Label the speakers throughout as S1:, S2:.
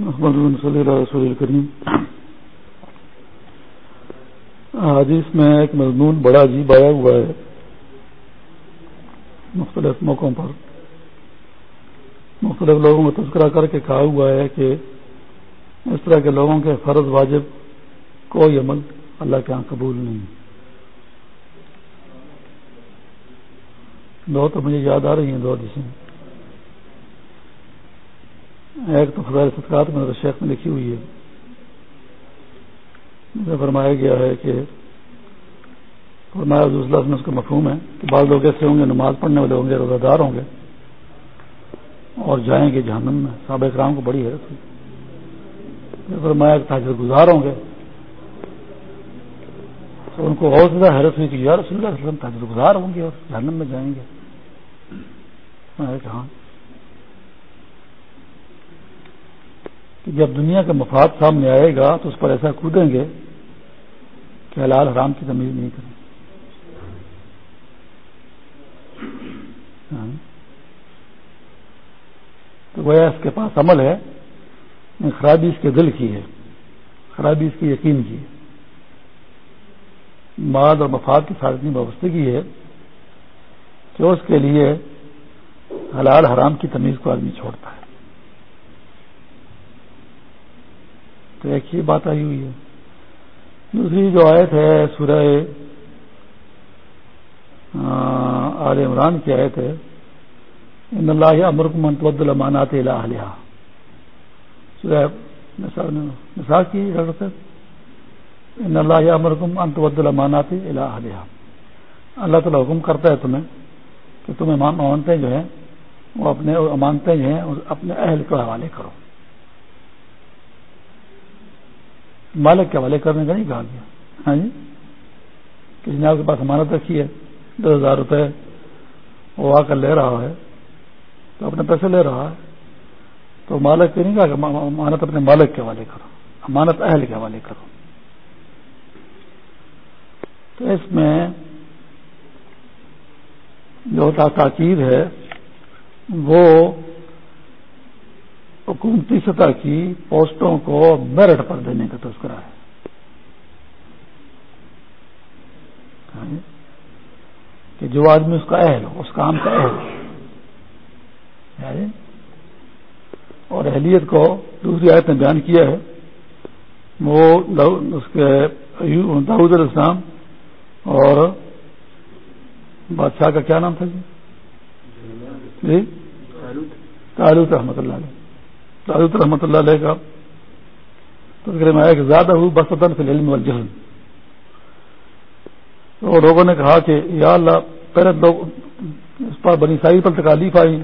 S1: محمد صلی اللہ رسول الکریم حدیث میں ایک مضمون بڑا عجیب آیا ہوا ہے۔ مختلف موقعوں پر مختلف لوگوں کو تذکرہ کر کے کہا ہوا ہے کہ اس طرح کے لوگوں کے فرض واجب کوئی عمل اللہ کے یہاں قبول نہیں۔ دو تو مجھے یاد آ رہی ہیں دو حدیثیں۔ ایک تو فضائل صدقات میں شیخ میں لکھی ہوئی ہے۔ مجھے فرمایا گیا ہے کہ فرمایا اللہ میں اس کا مفہوم ہے کہ بعض لوگ ایسے ہوں گے، نماز پڑھنے والے ہوں گے روزہ دار ہوں گے اور جائیں گے جہنم میں۔ صحابہ اکرام کو بڑی حیرت ہوئی۔ فرمایا تاجر گزار ہوں گے۔ تو ان کو اور زیادہ حیرت ہوئی کہ یار رسول اللہ علیہ وسلم تاجر گزار ہوں گے اور جہنم میں جائیں گے۔ ہاں کہ جب دنیا کا مفاد سامنے آئے گا تو اس پر ایسا کودیں گے کہ حلال حرام کی تمیز نہیں کریں۔ ہاں۔ تو وہ اس کے پاس عمل ہے خرابی اس کے دل کی ہے، خرابی اس کی یقین کی ہے۔ ماد اور مفاد کی ساتھ اتنی وابستگی ہے کہ اس کے لیے حلال حرام کی تمیز کو آدمی چھوڑتا ہے۔ تو ایک ہی بات آئی ہوئی ہے۔ دوسری جو آیت ہے سورہ آل عمران کی آیت ہے، ان اللہ امرکم منتود المانات الحلیہ سورہ مثال کی ڈاکٹر صاحب ان اللہ امرکم انتود المانات الحلیہ اللہ تعالیٰ حکم کرتا ہے تمہیں کہ تمہیں امانتیں جو ہیں، وہ اپنے امانتیں جو ہیں اپنے اہل کے حوالے کرو۔ مالک کے حوالے کرنے کا نہیں کہا گیا۔ ہاں جی؟ کسی نے آپ کے پاس امانت رکھی ہے، دس ہزار روپے، وہ آ کر لے رہا ہے، تو اپنے پیسے لے رہا ہے۔ تو مالک نہیں کہا کہ امانت اپنے مالک کے حوالے کرو، امانت اہل کے حوالے کرو۔ تو اس میں جو تاکید ہے، وہ حکومتی سطح کی پوسٹوں کو میرٹ پر دینے کا تذکرہ ہے۔ کہ جو آدمی اس کا اہل ہو، اس کام کا اہل یعنی اور اہلیت کو دوسری آیت نے بیان کیا ہے۔ وہ اس کے داود الاسلام اور بادشاہ کا کیا نام تھا جی؟, جی؟ تعلق رحمۃ اللہ علیہ۔ تعلق رحمۃ اللہ علیہ کا تذکرے میں آیا کہ زیادہ ہوں بس فی العلم والجہل۔ تو لوگوں نے کہا کہ یا اللہ، پہلے لوگ اس پر بنی سائی پر تکالیف آئی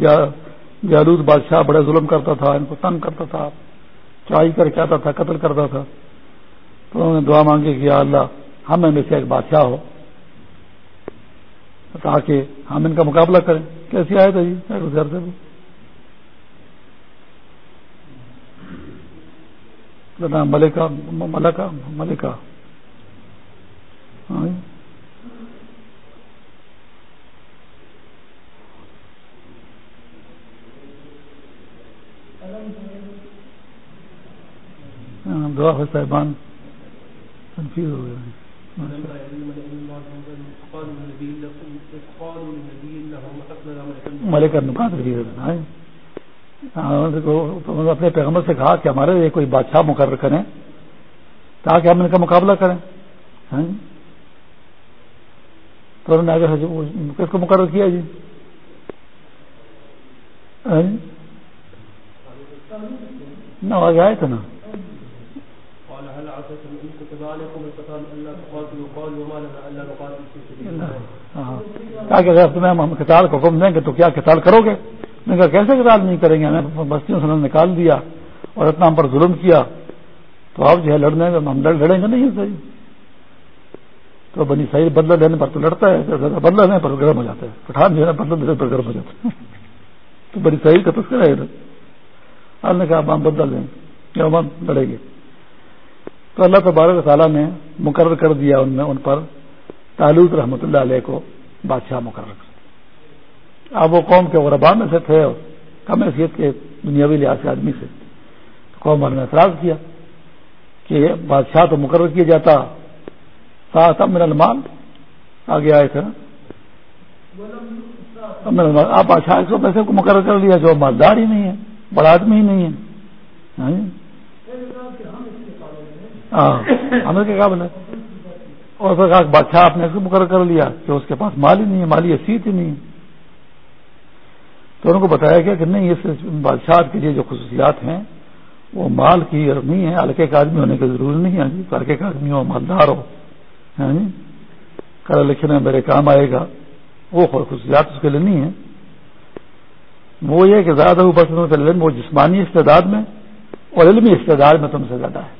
S1: جالود بادشاہ بڑے ظلم کرتا تھا، ان کو تنگ کرتا تھا، چائی کر کے آتا تھا، قتل کرتا تھا۔ تو انہوں نے دعا مانگی کہ یا اللہ ہمیں میں سے ایک بادشاہ ہو۔ تاکہ ہم ان کا مقابلہ کریں۔ کیسی آئے تھے جی گھر سے بھی ملکہ ملکہ ملکہ۔ ہاں، دعا ہے صاحبان۔ کنفیوز ہو گئے ملک اپنے پیغمبر سے کہا کہ ہمارے لیے کوئی بادشاہ مقرر کریں تاکہ ہم ان کا مقابلہ کریں۔ ہاں۔ تو انہوں نے آگے کس کو مقرر کیا جی, ہاں؟ نہ آگے آئے تھے نا۔ کہ اگر تمہیں ہم کتاب کو حکم دیں گے تو کیا کتاب کرو گے؟ میں کہا، کیسے کتاب نہیں کریں گے؟ ہمیں بستیوں سے نکال دیا اور اتنا ہم پر ظلم کیا۔ تو آپ جو ہے لڑنے ہم لڑیں گے نہیں صحیح تو بنی صحیح بدلہ لینے پر تو لڑتا ہے بدلہ لینے پر گرم ہو جاتا ہے۔ پٹھان جو ہے بدلہ لینے پر گرم ہو جاتا ہے۔ تو بنی صحیح کا تذکرہ ہے آپ نے کہا ہم بدلہ لیں گے ہم لڑیں گے۔ تو اللہ تبارک تعالیٰ نے مقرر کر دیا ان میں، ان پر تعلق رحمۃ اللہ علیہ کو، بادشاہ مقرر۔ کر اب وہ قوم کے غربا میں سے تھے کم حیثیت کے دنیاوی لحاظ سے آدمی سے قوم والوں نے اعتراض کیا کہ بادشاہ تو مقرر کیا جاتا۔ ساتھ امن المال۔ آگے آئے تھے آپ بادشاہ کو پیسے کو مقرر کر لیا جو مالدار ہی نہیں ہے، بڑا آدمی ہی نہیں ہے۔ ہاں جی؟ ہاں قابل ہے۔ اور پھر بادشاہ آپ نے مقرر کر لیا کہ اس کے پاس مال ہی نہیں ہے مالی حیثیت ہی نہیں ہے۔ تو ان کو بتایا گیا کہ نہیں اس بادشاہ کے لیے جو خصوصیات ہیں، وہ مال کی اور نہیں ہے ہلکے کا آدمی ہونے کی ضروری نہیں ہے ہاں جی ہلکے کا آدمی ہو، مالدار ہو ہاں جی کل لکھنے میرے کام آئے گا، وہ خصوصیات اس کے لیے نہیں ہے وہ یہ کہ زیادہ علم وہ جسمانی استعداد میں اور علمی استعداد میں تم سے زیادہ ہے۔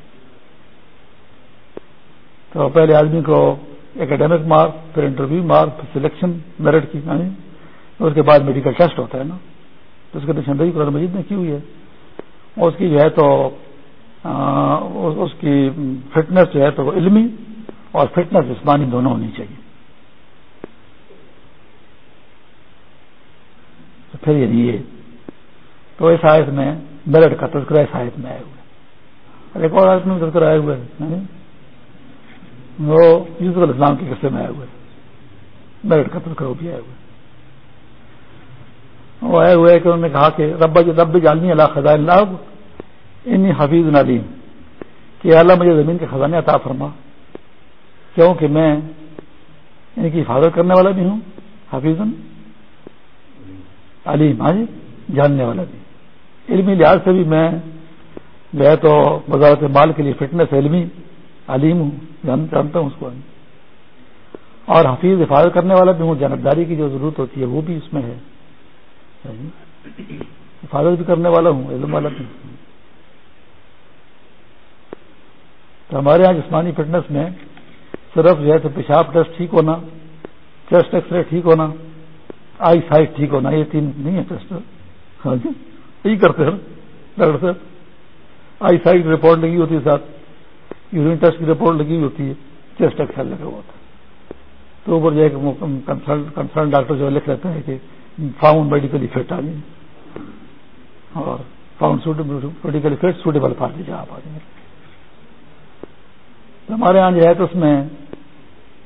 S1: تو پہلے آدمی کو اکیڈیمک مارک پھر انٹرویو مارک پھر سلیکشن میرٹ کی ہاں جی، اس کے بعد میڈیکل ٹیسٹ ہوتا ہے نا۔ تو اس کی نشاندہی قرآن مجید نے کی ہوئی ہے؟ اس کی جو ہے تو اس کی فٹنس جو ہے تو علمی اور فٹنس جسمانی دونوں ہونی چاہیے۔ تو پھر یہ تو اس آیت میں میرٹ کا تذکرہ اس آیت میں آئے ہوئے ایک اور آیت میں تذکرہ آئے ہوئے وہ یوسف الاسلام کے قصے میں آئے ہوئے میرٹ کا تذکرہ بھی آئے ہوئے وہ آئے ہوئے کہ انہوں نے کہا کہ رب رب جالنی اللہ خزاں اللہ، انی حفیظ نعلیم کہ اللہ مجھے زمین کے خزانے عطا فرما۔ کیوں کہ میں ان کی حفاظت کرنے والا بھی ہوں حفیظ علیم ہاں جی؟ جاننے والا بھی۔ علمی لحاظ سے بھی میں جو ہے تو وزارت مال کے لیے فٹنس علمی علیم ہوں، جان جانتا ہوں اس کو۔ اور حفیظ حفاظت کرنے والا بھی ہوں جانبداری کی جو ضرورت ہوتی ہے، وہ بھی اس میں ہے۔ حفاظت بھی کرنے والا ہوں، علم والا بھی۔ تو ہمارے یہاں جسمانی فٹنس میں صرف جو ہے تو پیشاب ٹیسٹ ٹھیک ہونا، چیسٹ ایکس رے ٹھیک ہونا، آئی سائٹ ٹھیک ہونا، یہ تین نہیں ہے ٹیسٹ۔ ہاں جی یہی کرتے ہیں ڈاکٹر صاحب۔ آئی سائٹ رپورٹ لگی ہوتی ہے ساتھ، یورین ٹیسٹ کی رپورٹ لگی ہوتی ہے، چیسٹ ایکسل لگا ہوا تھا تو اوپر جو ہے کنسرن ڈاکٹر جو لکھ لیتے ہیں کہ فاؤنڈ میڈیکلی فٹ آ گئی۔ اور found medically fit suitable for the آپ آ جائیں ہمارے یہاں جو ہے تو اس میں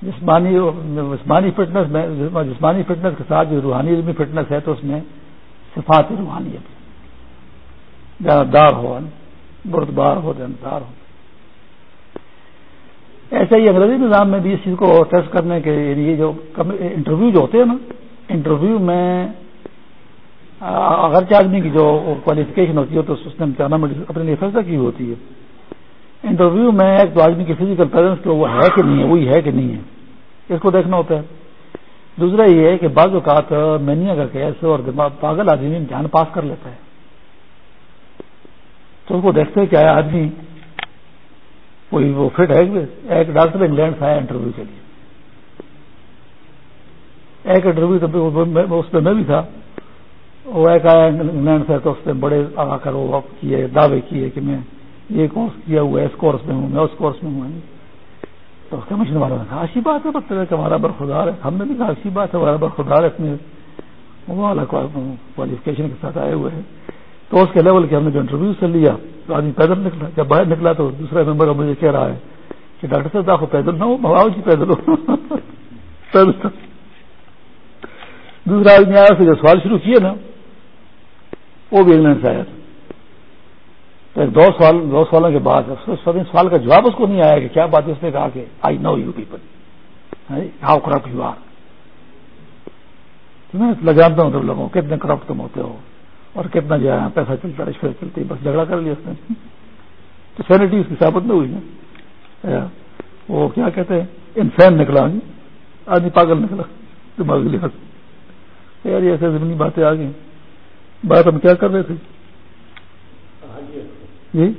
S1: جسمانی جسمانی فٹنس میں جسمانی فٹنس کے ساتھ جو روحانی علمی فٹنس ہے تو اس میں صفات روحانی جانبدار ہو بردبار ہو جانبدار ہو۔ ایسے ہی انگریزی نظام میں بھی اس چیز کو ٹیسٹ کرنے کے لیے جو انٹرویو جو ہوتے ہیں نا انٹرویو میں اگرچہ آدمی کی جو کوالیفکیشن ہوتی ہے تو اس نے امتحان اپنے لیے فیصلہ کی ہوتی ہے۔ انٹرویو میں ایک تو آدمی کی فزیکل پیرنٹس وہ ہے کہ نہیں ہے، وہی ہے کہ نہیں ہے۔ اس کو دیکھنا ہوتا ہے۔ دوسرا یہ ہے کہ بعض اوقات مینیا کا کیس اور دماغ پاگل آدمی امتحان پاس کر لیتا ہے۔ تو اس کو دیکھتے کہ آیا آدمی؟ کوئی وہ فٹ ہے ایک ڈاکٹر انگلینڈ سے آیا انٹرویو کے لیے۔ ایک انٹرویو تو اس میں میں بھی تھا۔ وہ ایک آیا انگلینڈ سے تو اس نے بڑے آ کر وہ کیے، دعوے کیے کہ میں یہ کورس کیا ہوا ہے، اس کورس میں ہوں، میں اس کورس میں ہوں۔ تو اس کمیشن والوں نے کہا اچھی بات ہے بتائے کہ ہمارا برخدار ہے۔ ہم نے بھی کہا اچھی بات ہے، ہمارا برخدار ہے۔ اپنے وہ کوالیفکیشن کے ساتھ آئے ہوئے ہیں۔ تو اس کے لیول کے ہم نے جو انٹرویو سے لیا، تو آدمی پیدل نکلا۔ جب باہر نکلا تو دوسرا ممبر مجھے کہہ رہا ہے کہ ڈاکٹر صاحب داخو پیدل نہ ہو جی پیدل ہو۔ پیدل دوسرا آدمی آیا سے جو سوال شروع کیے نا، وہ بھی انگلینڈ سے آیا تھا۔ تو دو سوال، دو سوالوں کے بعد سوال کا جواب اس کو نہیں آیا کہ کیا بات ہے اس نے کہا کہ I know you people how corrupt you are میں جانتا ہوں تم لوگوں کتنے کرپٹ تم ہوتے ہو اور کتنا جو ہے پیسہ چلتا رشوت چلتی بس جھگڑا کر لیا اس نے۔ تو سینٹی اس کی ثابت نہیں ہوئی نا۔ اچھا، وہ کیا کہتے ہیں؟ انسین نکلا ہاں جی؟ آدمی پاگل نکلا، دماغ لحاظ۔ یار ایسے زمینی باتیں آ گئی بات ہم کیا کر رہے تھے؟ جی؟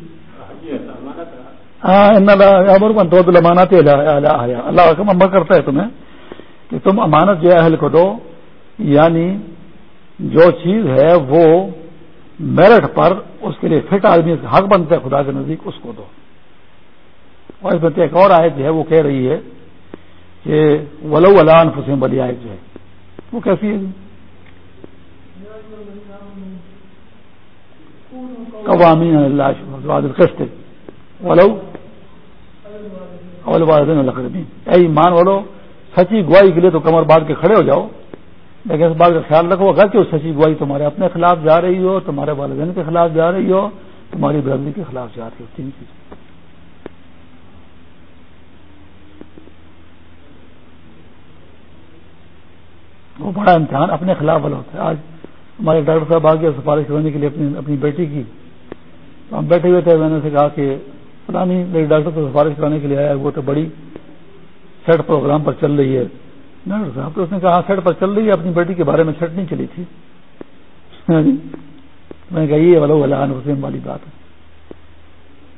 S1: ہاں امانت اللہ حکم امر کرتا ہے تمہیں کہ تم امانت جو اہل کو دو۔ یعنی جو چیز ہے وہ میرٹ پر اس کے لیے فٹ آدمی حق بنتا ہے، خدا کے نزدیک اس کو دو۔ اور اس میں ایک اور آیت جو ہے، وہ کہہ رہی ہے کہ ولو ولان فسم بلی آیت جو ہے۔ وہ کیسی ہے؟ قوامی اللہ اے ایمان والو، سچی گواہی کے لیے تو کمر باندھ کے کھڑے ہو جاؤ، لیکن اس بات کا خیال رکھو اگر کہ سچی گواہی تمہارے اپنے خلاف جا رہی ہو، تمہارے والدین کے خلاف جا رہی ہو، تمہاری برادری کے خلاف جا رہی ہو، تین چیز وہ بڑا امتحان اپنے خلاف والا ہوتا ہے۔ آج ہمارے ڈاکٹر صاحب آگے سفارش کرنے کے لیے اپنی اپنی بیٹی کی تو ہم بیٹھے ہوئے تھے، میں نے سے کہا کہ فلانی میری ڈاکٹر کو سفارش کرانے کے لیے آیا، وہ تو بڑی سیٹ پروگرام پر چل رہی ہے۔ ڈاکٹر صاحب تو اس نے کہا، سیٹ پر چل رہی ہے، اپنی بیٹی کے بارے میں سیٹ نہیں چلی تھی۔ ہاں جی۔ میں نے کہا، یہ ولان حسین والی بات ہے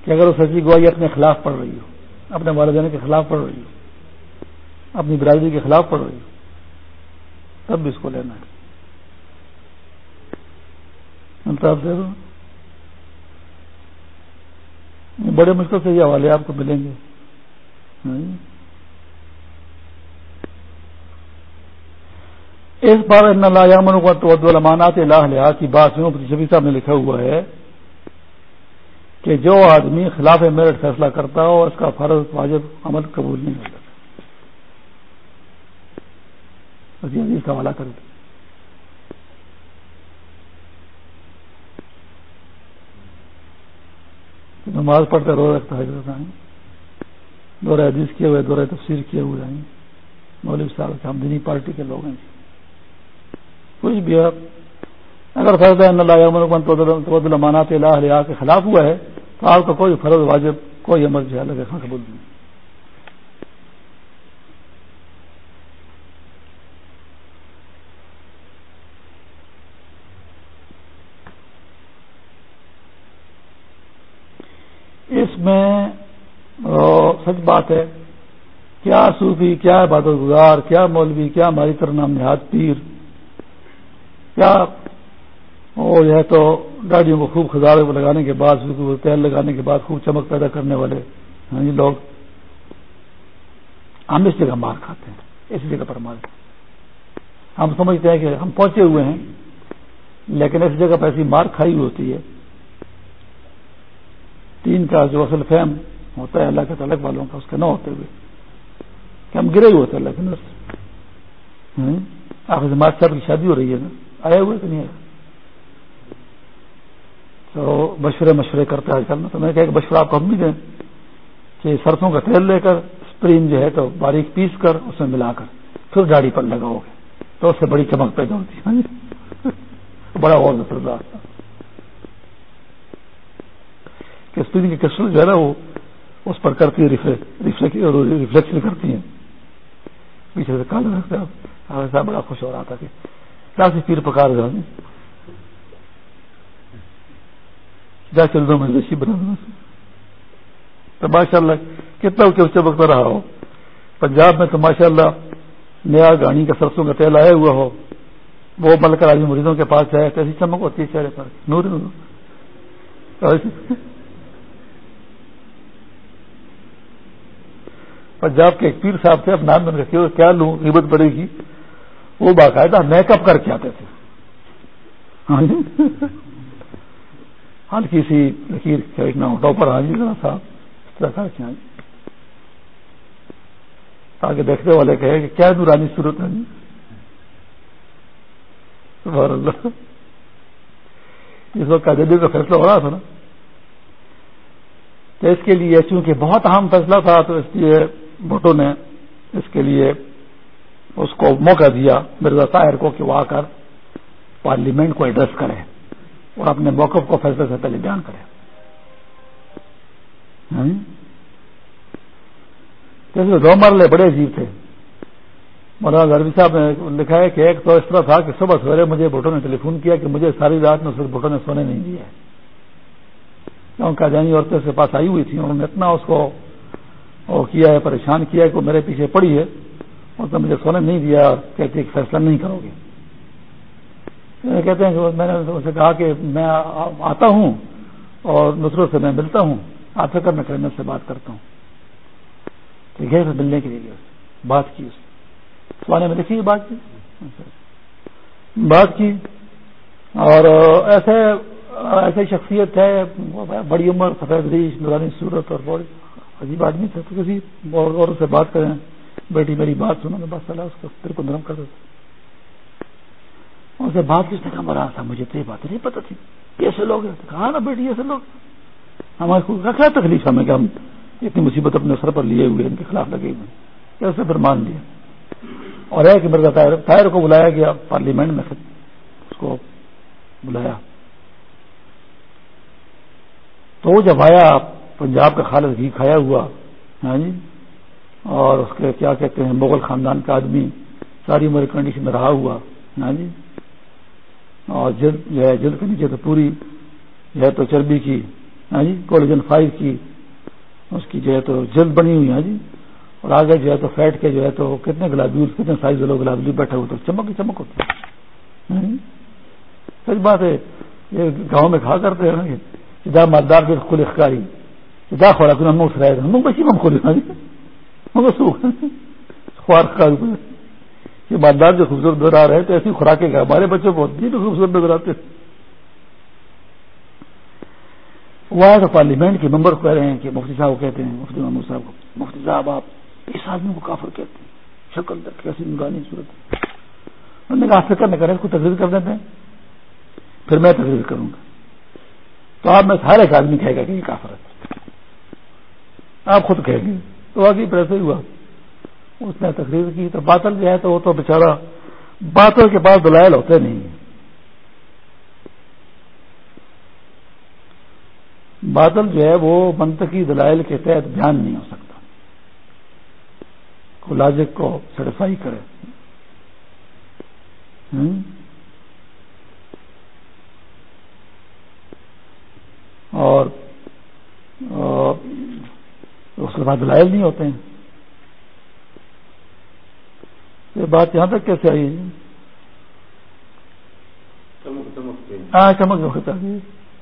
S1: کہ اگر وہ سچی گواہی اپنے خلاف پڑھ رہی ہو، اپنے والدین کے خلاف پڑھ رہی ہو، اپنی برادری کے خلاف پڑھ رہی ہو، تب بھی اس کو لینا ہے۔ دے دو۔ بڑے مشکل سے یہ حوالے آپ کو ملیں گے۔ ہاں جی۔ اس بار یامن المانات اللہ لحاظ کی بات شبی صاحب نے لکھا ہوا ہے کہ جو آدمی خلاف میرٹ فیصلہ کرتا ہو، اس کا فرض واجب عمل قبول نہیں ہو عزیز کا حوالہ کر دیا نماز پڑھتے رو رکھتا ہے دورہ حدیث کیے ہوئے، دورہ تفسیر کیے ہوئے ہیں مولوی صاحب کے ہم دینی پارٹی کے لوگ ہیں۔ کچھ بھی اگر فرض ہے مانات اللہ کے خلاف ہوا ہے، تو آپ کا کوئی فرض واجب، کوئی عمل جو ہے لگے قبول نہیں اس میں سچ بات ہے۔ کیا صوفی، کیا عبادت گزار کیا مولوی، کیا ہماری طرح نام نہاد پیر۔ کیا وہ جو ہے تو گاڑیوں کو خوب خزارے لگانے کے بعد تیل لگانے کے بعد خوب چمک پیدا کرنے والے۔ ہاں جی، لوگ ہم اس جگہ مار کھاتے ہیں اسی جگہ پر مار۔ ہم سمجھتے ہیں کہ ہم پہنچے ہوئے ہیں، لیکن اس جگہ پر ایسی مار کھائی ہوئی ہوتی ہے۔ تین کا جو اصل فہم ہوتا ہے اللہ کے تعلق والوں کا اس کے نہ ہوتے ہوئے کہ ہم گرے ہوئے تھے اللہ کے نس آپ جماعت صاحب کی شادی ہو رہی ہے نا؟ آئے ہوئے کہ نہیں آئے تو مشورے مشورے کرتا ہے چلنا تو میں کہا کہ مشورہ آپ کو ہم بھی دیں کہ سرسوں کا تیل لے کر اسپرین جو ہے تو باریک پیس کر اس میں ملا کر پھر گاڑی پر لگاؤ گے۔ تو اس سے بڑی چمک پیدا ہوتی ہے۔ ہاں جی؟ بڑا اور تھا کہ اسپرین کی کسٹر جو ہے نا وہ اس پر کرتی ہے ریفلیکشن کرتی ہیں۔ پیچھے سے کالا رکھتے بڑا خوش ہو رہا تھا کہ کیا سے پیر پکار رہے رہا جا چل دو میں رسی بنا دوں تو ماشاء اللہ کتنا اونچے بکتا رہا ہو۔ پنجاب میں تو ماشاء اللہ نیا گاڑی کا سرسوں کا تیل آیا ہوا ہو۔ وہ مل کر آدمی مریضوں کے پاس جائے کیسی چمک ہوتی ہے چہرے پر؟ نور, نور پنجاب کے ایک پیر صاحب تھے، اب نام میں رکھے ہوئے، کیا لوں؟ قیمت پڑے گی۔ وہ باقاعدہ میک اپ کر کے آتے تھے۔ ہلکی سی لکیر کھینچنا ہوتا پر ہاں جی ہاں، ذرا صاحب اس طرح کر کے ہاں تاکہ دیکھنے والے کہے کہ کیا نورانی صورت ہے جی۔ اللہ۔ اس وقت کاجدی کا فیصلہ ہو رہا تھا نا۔ تو اس کے لیے چونکہ بہت اہم فیصلہ تھا، تو اس لیے بھٹو نے اس کے لیے اس کو موقع دیا مرزا طاہر کو کہ وہ آ کر پارلیمنٹ کو ایڈریس کرے اور اپنے موقف کو فیصلے سے پہلے بیان کرے۔ ہاں؟ دو مرلے بڑے عجیب تھے۔ مولانا غربی صاحب نے لکھا ہے کہ ایک تو اس طرح تھا کہ صبح سویرے مجھے بھٹو نے ٹیلی فون کیا کہ مجھے ساری رات میں صرف بھٹو نے سونے نہیں دیا ہے۔ جانی عورتیں اس کے پاس آئی ہوئی تھی انہوں نے اتنا اس کو وہ کیا ہے، پریشان کیا ہے کہ وہ میرے پیچھے پڑی ہے، اور تو مجھے سونے نہیں دیا کہتے کہ فیصلہ نہیں کرو گے۔ کہتے ہیں کہ میں نے اسے کہا کہ میں آتا ہوں اور نصرت سے میں ملتا ہوں۔ آپ فکر میں کرنے سے بات کرتا ہوں۔ تو گئے ملنے کے لیے بات کی اس سوانے میں دیکھیے بات کی؟ بات کی۔ اور ایسے ایسی شخصیت ہے، بڑی عمر سفید ریش نورانی صورت اور بہت عجیب آدمی تھے تو کسی اور سے بات کریں۔ بیٹی میری بات سنو گے بس اللہ اس کو دل کو نرم کر دیتے ان سے بات کس نے کہا؟ مرا تھا مجھے، تو یہ بات نہیں پتا تھی کیسے لوگ ہیں۔ کہا ہاں نا بیٹی ایسے لوگ ہمارے کو کیا تکلیف ہمیں کہ ہم اتنی مصیبت اپنے سر پر لیے ہوئے ان کے خلاف لگے ہوئے کیسے پھر مان لیا؟ اور ہے کہ مرزا طاہر طاہر کو بلایا گیا پارلیمنٹ میں اس کو بلایا۔ تو جب آیا پنجاب کا خالد گھی کھایا ہوا ہاں جی؟ اور اس کے کیا کہتے ہیں، مغل خاندان کا آدمی، ساری عمر کنڈیشن میں رہا ہوا ہاں جی؟ اور جلد جو ہے، جلد کے نیچے تو پوری جو ہے تو چربی کی ہاں جی؟ کولیجن فائیو کی، اس کی جو ہے تو جلد بنی ہوئی ہاں جی؟ اور آگے جو ہے تو فیٹ کے جو ہے تو کتنے گلابی کتنے سائز لوگ گلابی بیٹھے ہوئے تو چمک ہی چمک ہوتی ہاں جی؟ ہے سچ بات ہے، یہ گاؤں میں کھا کرتے ہیں نا جدا مالدار جو کھلے خکاری جدا خورا کن ہم رہے تھے ہم بچی ہم کھولے خوار خکار یہ مالدار جو خوبصورت نظر آ رہے تو ایسی خوراکیں گا ہمارے بچوں کو بھی خوبصورت نظر آتے وہ تو پارلیمنٹ کے ممبر کہہ رہے ہیں کہ مفتی صاحب کو کہتے ہیں، مفتی محمود صاحب کو، مفتی صاحب آپ اس آدمی کو کافر کہتے ہیں۔ شکل تک کیسی نگانی صورت انہوں نے کہا فکر نہ کریں، اس کو تقریر کر دیتے ہیں۔ پھر میں تقریر کروں گا۔ تو آپ میں ہر ایک آدمی کہے گا کہ یہ کافر ہے۔ آپ خود کہیں گے تو آگے پھر ہی ہوا۔ اس نے تقریر کی تو باطل جو ہے تو وہ تو بےچارا باطل کے پاس دلائل ہوتے نہیں ہیں۔ بادل جو ہے وہ منطقی دلائل کے تحت بیان نہیں ہو سکتا۔ کو لاجک کو سیٹسفائی کرے۔ اور اس کے بعد دلائل نہیں ہوتے ہیں۔ یہ بات یہاں تک کیسے آئی ہاں چمک ہے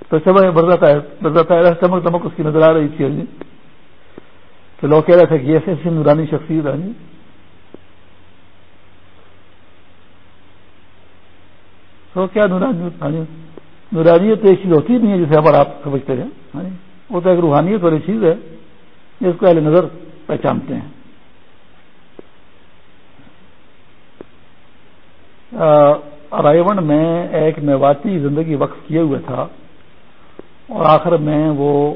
S1: تو چمک ہے چمک دمک اس کی نظر آ رہی تھی۔ جی۔ تو لوگ کہہ رہے تھے کہ ایسے ایسی نورانی شخصیت ہے۔ جی۔ تو کیا نورانی نورانیت تو ایک چیز ہوتی نہیں ہے جسے ہمارا آپ سمجھتے ہیں۔ وہ تو ایک روحانیت والی چیز ہے۔ جس کو اہل نظر پہچانتے ہیں۔ رائےون میں ایک میواتی زندگی وقف کیے ہوئے تھا اور آخر میں وہ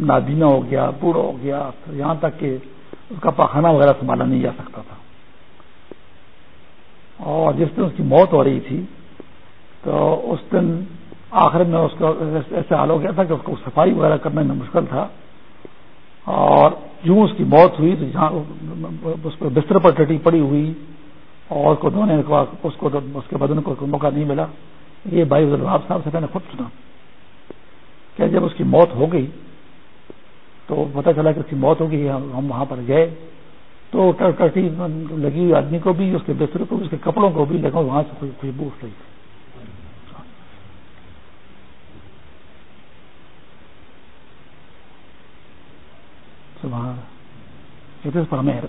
S1: نابینا ہو گیا، بوڑھا ہو گیا یہاں تک کہ اس کا پاخانہ وغیرہ سنبھالا نہیں جا سکتا تھا۔ اور جس دن اس کی موت ہو رہی تھی، تو اس دن آخر میں اس کا ایسا حال ہو گیا تھا کہ اس کو صفائی وغیرہ کرنے میں مشکل تھا۔ اور یوں اس کی موت ہوئی تو جہاں اس پہ بستر پر ٹٹی پڑی ہوئی اور اس کو دھونے اس کو اس کے بدن کو موقع نہیں ملا۔ یہ بھائی الحاب صاحب سے میں نے خود سنا کہ جب اس کی موت ہو گئی تو پتہ چلا کہ اس کی موت ہو گئی، ہم وہاں پر گئے تو ٹٹی لگی ہوئی آدمی کو بھی، اس کے بستر کو بھی، اس کے کپڑوں کو بھی لگا، وہاں سے خوشبو اٹھ رہی تھی۔ ہاں۔ پر ہمیں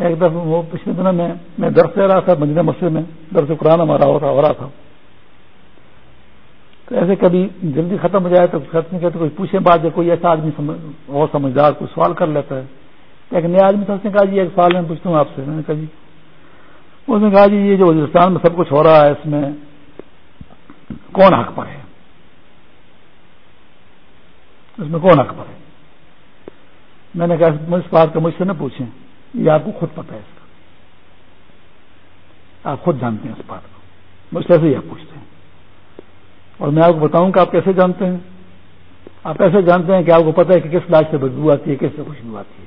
S1: ایک دفعہ وہ پچھلے دنوں میں میں درس دے رہا تھا، مدینہ مسجد میں، درس قرآن ہمارا ہو رہا ہو رہا تھا۔ تو ایسے کبھی جلدی ختم ہو جائے تو ختم کہتے کوئی پوچھے بعد جب کوئی ایسا آدمی اور سمجھدار کوئی سوال کر لیتا ہے۔ ایک نیا آدمی تھا، اس نے کہا جی ایک سوال میں پوچھتا ہوں آپ سے۔ میں نے کہا جی۔ اس نے کہا جی یہ جو وزیرستان میں سب کچھ ہو رہا ہے، اس میں کون حق پر ہے؟ اس میں کون حق پر ہے؟ میں نے کہا اس بات کا مجھ سے نہ پوچھیں، یہ آپ کو خود پتا ہے اس کا۔ آپ خود جانتے ہیں اس بات کو۔ مجھ سے ایسے ہی آپ پوچھتے ہیں۔ اور میں آپ کو بتاؤں کہ آپ کیسے جانتے ہیں؟ آپ ایسے جانتے ہیں کہ آپ کو پتا ہے کہ کس لاش سے بدبو آتی ہے، کس سے خوشبو آتی ہے۔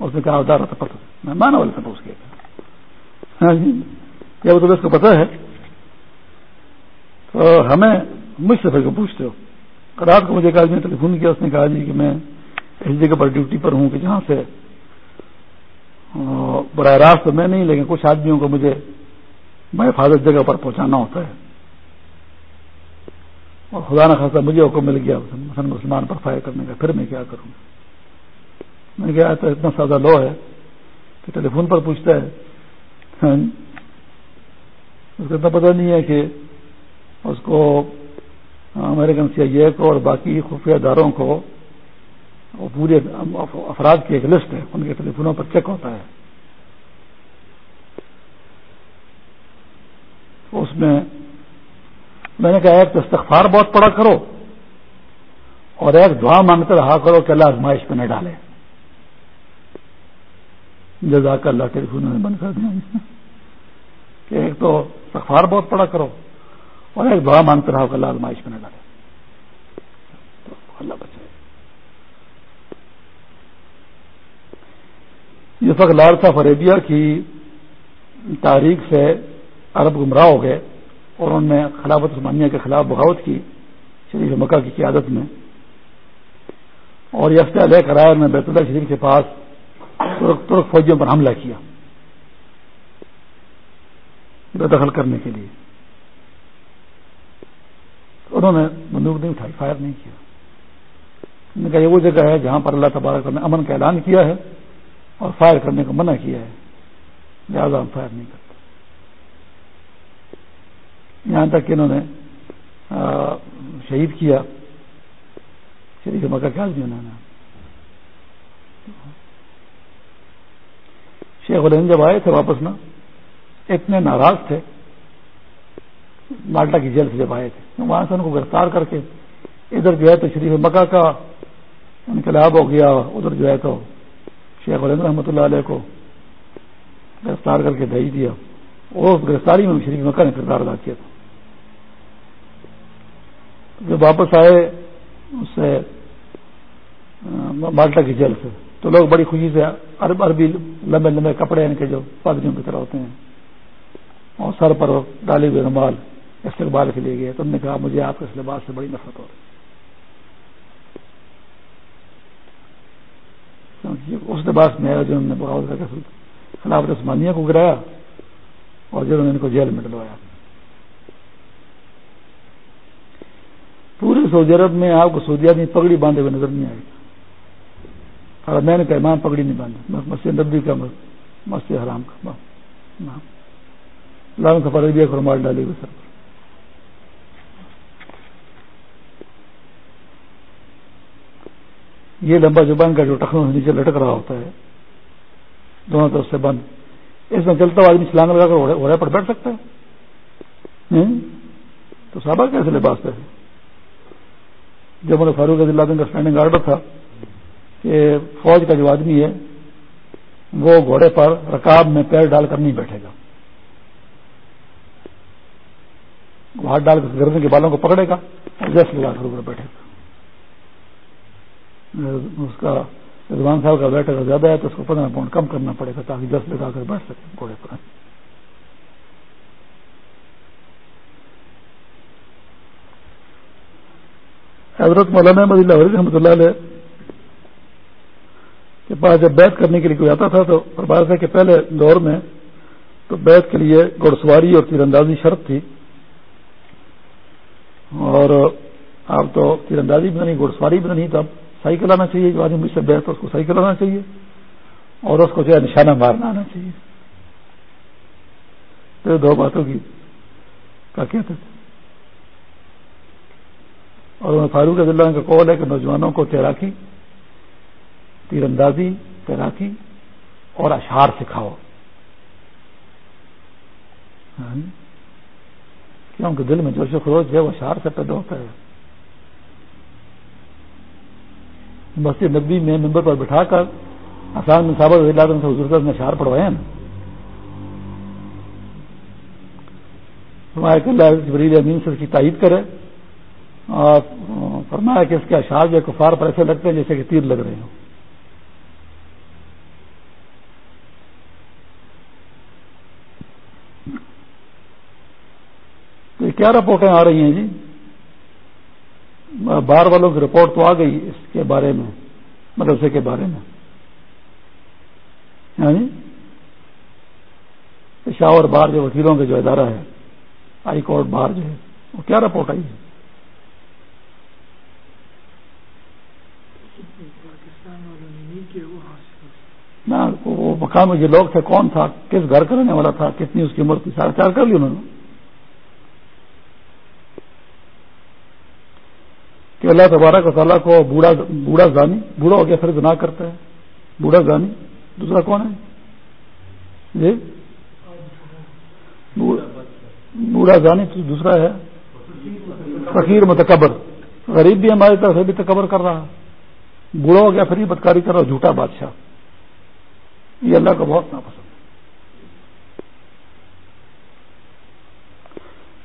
S1: اس نے کہا، ادارہ تو پتا میں مانا والے سے پوچھ کیا ہاں جی کیا وہ تو اس کو پتا ہے؟ تو ہمیں مجھ سے پھر پوچھتے ہو؟ رات کو مجھے ایک جی آدمی نے ٹیلیفون کیا، اس نے کہا جی کہ میں اس جگہ پر ڈیوٹی پر ہوں کہ جہاں سے؟ براہ راست تو میں نہیں، لیکن کچھ آدمیوں کو مجھے میں حفاظت جگہ پر پہنچانا ہوتا ہے۔ اور خدا نہ خاصا مجھے حکم مل گیا مسلمان پر فائر کرنے کا، پھر میں کیا کروں؟ میں کیا تو اتنا سادہ لو ہے کہ ٹیلی فون پر پوچھتا ہے۔ ہاں جی۔ اس کو اتنا پتہ نہیں ہے کہ اس کو امریکن سی آئی اے کو اور باقی خفیہ اداروں کو وہ پورے افراد کی ایک لسٹ ہے، ان کے ٹیلیفونوں پر چیک ہوتا ہے۔ اس میں میں نے کہا، ایک تو استغفار بہت پڑا کرو اور ایک دعا مانگتے رہا کرو کہ اللہ آزمائش پہ نہ ڈالے۔ جزاک اللہ ٹیلیفون نے بند کر دیا۔ کہ ایک تو استغفار بہت پڑا کرو۔ اور ایک دعا مانگتے رہو کہ اللہ آزمائش پہ نہ ڈالے۔ اللہ بچائے۔ جس وقت لال صاحب عربیہ کی تاریخ سے عرب گمراہ ہو گئے اور انہوں نے خلافت عثمانیہ کے خلاف بغاوت کی، شریف مکہ کی قیادت میں۔ اور یہ لے کر آئے نے بیت اللہ شریف کے پاس ترک ترک فوجیوں پر حملہ کیا۔ بے دخل کرنے کے لیے۔ انہوں نے بندوق نہیں اٹھائی، فائر نہیں کیا۔ انہوں کہا، یہ وہ جگہ ہے جہاں پر اللہ تبارک نے امن کا اعلان کیا ہے اور فائر کرنے کو منع کیا ہے۔ لہٰذا ہم فائر نہیں کرتے۔ یہاں تک کہ انہوں نے شہید کیا۔ شریف مکہ کیا بھی انہوں نے؟ شیخ الہند جب آئے تھے واپس نا، اتنے ناراض تھے۔ مالٹا کی جیل سے جب آئے تھے۔ وہاں سے ان کو گرفتار کر کے ادھر جو ہے تو شریف مکہ کا انقلاب ہو گیا، ادھر جو ہے تو شیخ الہند رحمۃ اللہ علیہ کو گرفتار کر کے بھیج دیا۔ اور اس گرفتاری میں شریف مکہ نے کردار ادا کیا تھا۔ جب واپس آئے اس سے مالٹا کی جیل سے۔ تو لوگ بڑی خوشی سے عرب، عربی لمبے لمبے کپڑے ان کے جو پادریوں کی طرح ہوتے ہیں۔ اور سر پر ڈالے ہوئے رومال۔ استقبال کے لیے گئے تو انہوں نے کہا مجھے آپ کے اس لباس سے بڑی نفرت ہو رہی اس لباس میں جو انہوں نے بغاوت کر کے خلاف عثمانیہ کو گرایا اور جنہوں نے ان کو جیل میں ڈلوایا۔ پورے سعودی عرب میں آپ کو سعودی آدمی پگڑی باندھے ہوئے نظر نہیں آئے۔ اور میں نے کہا امام پگڑی نہیں باندھا مسجد نبی کا مسجد حرام کا۔ لال سفر بھی ایک رومال ڈالے ہوئے سر پر۔ یہ لمبا زبان کا جو ٹخنوں سے نیچے لٹک رہا ہوتا ہے، دونوں طرف سے بند۔ اس میں چلتا ہوا آدمی چھلانگ لگا کر ہو رہا پر بیٹھ سکتا ہے۔ تو صحابہ کیسے لباس پہ جب انہیں فاروق رضی اللہ کا اسٹینڈنگ آرڈر تھا کہ فوج کا جو آدمی ہے، وہ گھوڑے پر رکاب میں پیر ڈال کر نہیں بیٹھے گا۔ ہاتھ ڈال کر گردن کے بالوں کو پکڑے گا اور جس لگا کر اوپر بیٹھے گا۔ اس کا رضوان صاحب کا ویٹ اگر زیادہ ہے تو اس کو پندرہ پاؤنڈ کم کرنا پڑے گا تاکہ جس لگا کر بیٹھ سکے گھوڑے پر۔ حضرت مولانا احمد اللہ علیہ رحمۃ اللہ علیہ کے پاس جب بیت کرنے کے لیے کوئی آتا تھا تو فرمایا تھا کہ پہلے دور میں تو بیت کے لیے گھڑ سواری اور تیر اندازی شرط تھی۔ اور اب تو تیر اندازی بھی نہیں گھڑ سواری بھی نہیں تو اب سائیکل آنا چاہیے جو آدمی مجھ سے بیت اس کو سائیکل آنا چاہیے اور اس کو جو ہے نشانہ مارنا آنا چاہیے۔ تو دو باتوں کی کیا کہتے تھے اور فاروق اللہ کا قول ہے کہ نوجوانوں کو تیراکی، تیر اندازی، تیراکی اور اشہار سکھاؤ۔ ہاں؟ کیونکہ دل میں جوش و خروش ہے وہ اشہار سے پیدا ہوتا ہے۔ مسجد نبی میں ممبر پر بٹھا کر آسان میں صابر اللہ سے حضرت نے اشہار پڑھوائے ہیں۔ ہمارے اللہ جبریل امین سے اس کی تائید کرے اور فرمایا کہ اس کے اشعار جو کفار پر ایسے لگتے ہیں جیسے کہ تیر لگ رہے ہوں۔ تو یہ کیا رپورٹیں آ رہی ہیں جی؟ باہر والوں کی رپورٹ تو آ گئی اس کے بارے میں، مدرسے کے بارے میں۔ یعنی پشاور بار جو وکیلوں کا جو ادارہ ہے، ہائی کورٹ بار جو ہے، وہ کیا رپورٹ آئی ہے؟ وہ مقام میں جو لوگ تھے، کون تھا، کس گھر کا رہنے والا تھا، کتنی اس کی عمر تھی سارا چار کر لی انہوں نے۔ کہ اللہ تبارک و تعالیٰ کو بوڑھا بوڑھا زانی، بوڑھا ہو گیا، پھر گناہ کرتا ہے۔ بوڑھا زانی، دوسرا کون ہے؟ جی؟ بوڑھا زانی دوسرا ہے۔ فقیر متکبر۔ غریب بھی ہماری طرف سے بھی تکبر کر رہا بوڑھا ہو گیا، پھر بھی بدکاری کر رہا جھوٹا بادشاہ۔ یہ اللہ کو بہت ناپسند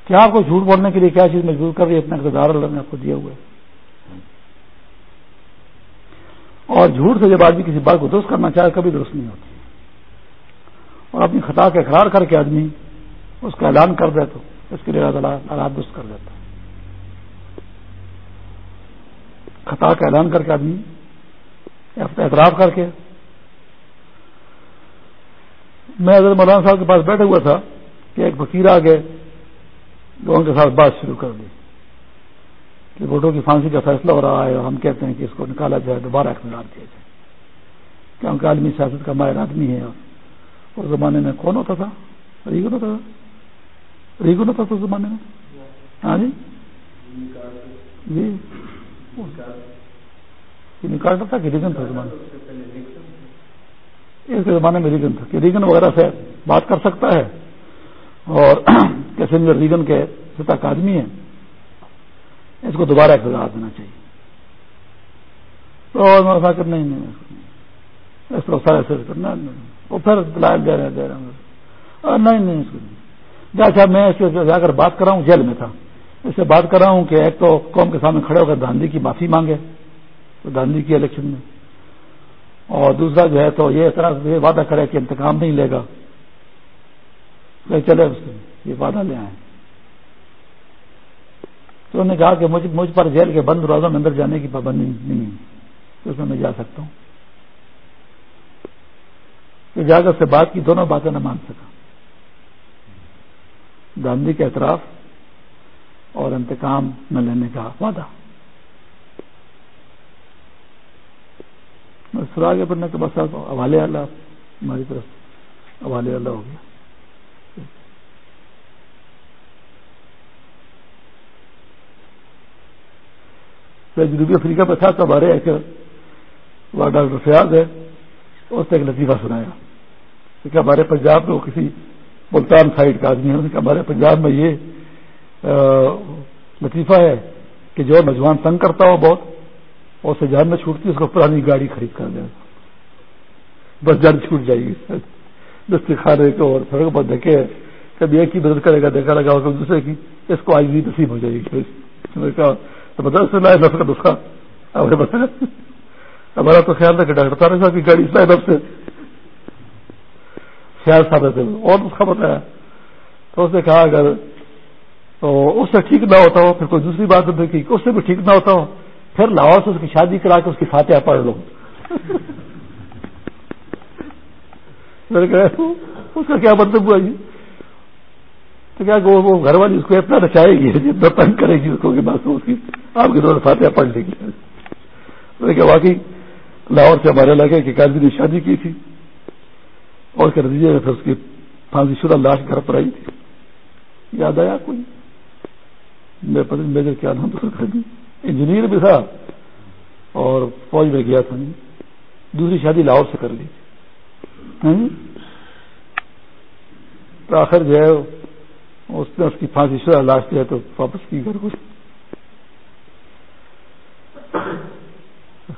S1: کیا آپ کو جھوٹ بولنے کے لیے کیا چیز مجبور کر رہی ہے؟ اتنا اقتدار اللہ نے آپ کو دیا ہوا ہے۔ اور جھوٹ سے جب آدمی کسی بات کو درست کرنا چاہے، کبھی درست نہیں ہوتی۔ اور اپنی خطا کا اقرار کر کے آدمی اس کا اعلان کر دے تو اس کے لیے اللہ درست کر دیتا خطا کا اعلان کر کے آدمی اعتراف کر کے، میں حضرت مولانا صاحب کے پاس بیٹھے ہوا تھا کہ ایک فقیر آ گئے ان کے ساتھ بات شروع کر دی۔ کہ ووٹوں کی پھانسی کا فیصلہ ہو رہا ہے اور ہم کہتے ہیں کہ اس کو نکالا جائے دوبارہ اقتدار دیا جائے۔ کیونکہ عالمی سیاست کا ماہر آدمی ہے اور زمانے میں کون ہوتا تھا؟ ریگن ہوتا تھا؟ ریگن ہوتا تھا اس زمانے میں؟ ہاں جی؟ جی۔ نکالتا تھا کہ ریگن تھا زمانے اس کے زمانے میں ریگن تھا کہ ریگن وغیرہ سے بات کر سکتا ہے اور کیسے ریگن کے سطح کا آدمی ہے اس کو دوبارہ اقتدار دینا چاہیے۔ تو نہیں نہیں اس کو سارے کرنا۔ وہ پھر دلائل دے رہے دے رہے نہیں نہیں، اس کو اچھا میں اس سے جا کر بات کر رہا ہوں، جیل میں تھا۔ اس سے بات کر رہا ہوں کہ ایک تو قوم کے سامنے کھڑے ہو کر گاندھی کی معافی مانگے۔ تو گاندھی کی الیکشن میں۔ اور دوسرا جو ہے تو یہ طرح سے وعدہ کرے کہ انتقام نہیں لے گا۔ چلے اس کے یہ وعدہ لے آئے۔ تو انہوں نے کہا کہ مجھ مجھ پر جیل کے بند روزوں میں اندر جانے کی پابندی نہیں تو اس میں میں جا سکتا ہوں۔ اجازت سے بات کی، دونوں باتیں نہ مان سکا۔ گاندھی کے اعتراف اور انتقام نہ لینے کا وعدہ۔ سراغ پڑھنے کے بعد حوالے اللہ، ہماری طرف حوالے اللہ ہو گیا۔ جنوبی افریقہ میں تھا تو ہمارے ایک وہ ڈاکٹر فیاض ہے، اس نے ایک لطیفہ سنایا۔ کہ ہمارے پنجاب میں وہ کسی ملتان سائڈ کا آدمی ہے۔ کہ ہمارے پنجاب میں یہ لطیفہ ہے کہ جو نوجوان تنگ کرتا ہو بہت اور اسے جان میں چھوٹتی اس کو پرانی گاڑی خرید کر دے بس جان چھوٹ جائے گی۔ دستی کھانے کو اور سڑک پر دیکھے کبھی ایک ہی مدد کرے گا، دیکھا لگا دوسرے کی، اس کو آج بھی نصیب ہو جائے گی۔ تو بتا لائے نفس کا نسخہ بتایا۔ ہمارا تو خیال تھا کہ ڈاکٹر طارق صاحب کی گاڑی لائے نفس سے۔ خیال ثابت ہے۔ اور نسخہ بتایا۔ تو اس نے کہا اگر تو اس سے ٹھیک نہ ہوتا ہو، پھر کوئی دوسری بات کی، اس سے بھی ٹھیک نہ ہوتا ہو، پھر لاہور سے اس کی شادی کرا کے اس کی فاتحہ پڑھ لو۔ اس کا کیا مطلب ہوا جی تو کیا کہ وہ گھر والی اس کو اتنا رچائے گی جتنا تنگ کرے گی اس کو کہ بس اس کی آپ کی دونوں فاتحہ پڑھ لیں۔ گے کہ واقعی لاہور سے ہمارے علاقے کی قاضی نے شادی کی تھی اور کر دیجیے پھر اس کی پھانسی شدہ لاش گھر پر آئی تھی۔ یاد آیا کوئی؟ میرے پتہ میجر کیا نام تو انجینئر بھی تھا اور فوج میں گیا تھا۔ دوسری شادی لاہور سے کر لی ہاں جی؟ تو آخر جو ہے اس نے اس کی پھانسی شدہ لاش دیا تو واپس کی گھر کو۔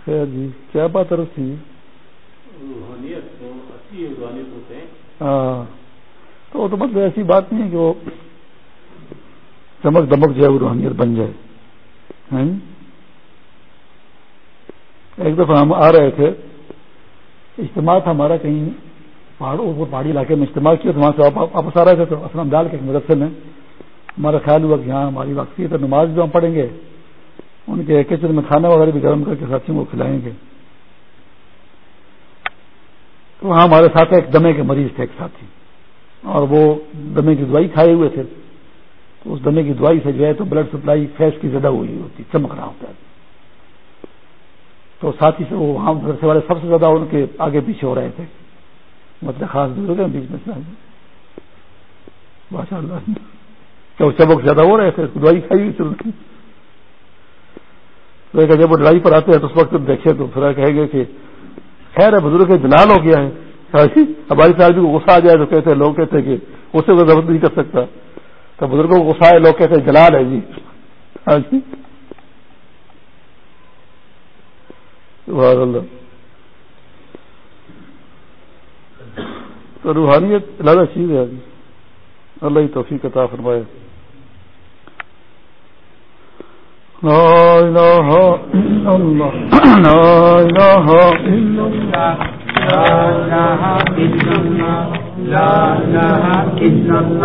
S1: خیر جی کیا بات رہی تھی؟ ہاں تو وہ تو مطلب ایسی بات نہیں ہے کہ وہ چمک دمک جو ہے وہ روحانیت بن جائے۔ ہاں جی؟ ایک دفعہ ہم آ رہے تھے اجتماع تھا ہمارا کہیں۔ پہاڑوں پہاڑی علاقے میں استعمال کیا تو وہاں سے واپس آ رہے تھے تو اسلام ڈال کے مدرسے میں ہمارا خیال ہوا کہ ہاں ہماری وقت ہے تو نماز جو ہم پڑھیں گے، ان کے کچن میں کھانا وغیرہ بھی گرم کر کے ساتھیوں کو کھلائیں گے۔ تو وہاں ہمارے ساتھ ایک دمے کے مریض تھے، ایک ساتھی۔ اور وہ دمے کی دوائی کھائے ہوئے تھے۔ تو اس دمے کی دوائی سے جو ہے تو بلڈ سپلائی فیس کی زیادہ ہوئی ہوتی، چمک رہا ہوتا۔ ہے تو ساتھی سے وہ وہاں مدرسے والے سب سے زیادہ ان کے آگے پیچھے ہو رہے تھے۔ مطلب خاص بزرگ ہیں، بیچ میں ماشاء اللہ کیا چمک زیادہ ہو رہے تھے دوائی کھائی ہوئی تو جب وہ لڑائی پر آتے ہیں، تو اس وقت دیکھے تو پھر کہیں گے کہ خیر ہے، بزرگ جلال ہو گیا ہے۔ ہماری سال کو غصہ آ جائے تو کہتے ہیں، لوگ کہتے ہیں کہ اسے کو ضبط نہیں کر سکتا۔ تو بزرگوں کو غصہ ہے لوگ کہتے ہیں جلال ہے جی۔ ہاں جی۔ اللہ۔ تو روحانیت زیادہ چیز ہے اللہ ہی توفیق عطا فرمائے۔ لا الہ الا اللہ۔ لا الہ الا اللہ۔ لا الہ الا اللہ۔ لا الہ الا اللہ۔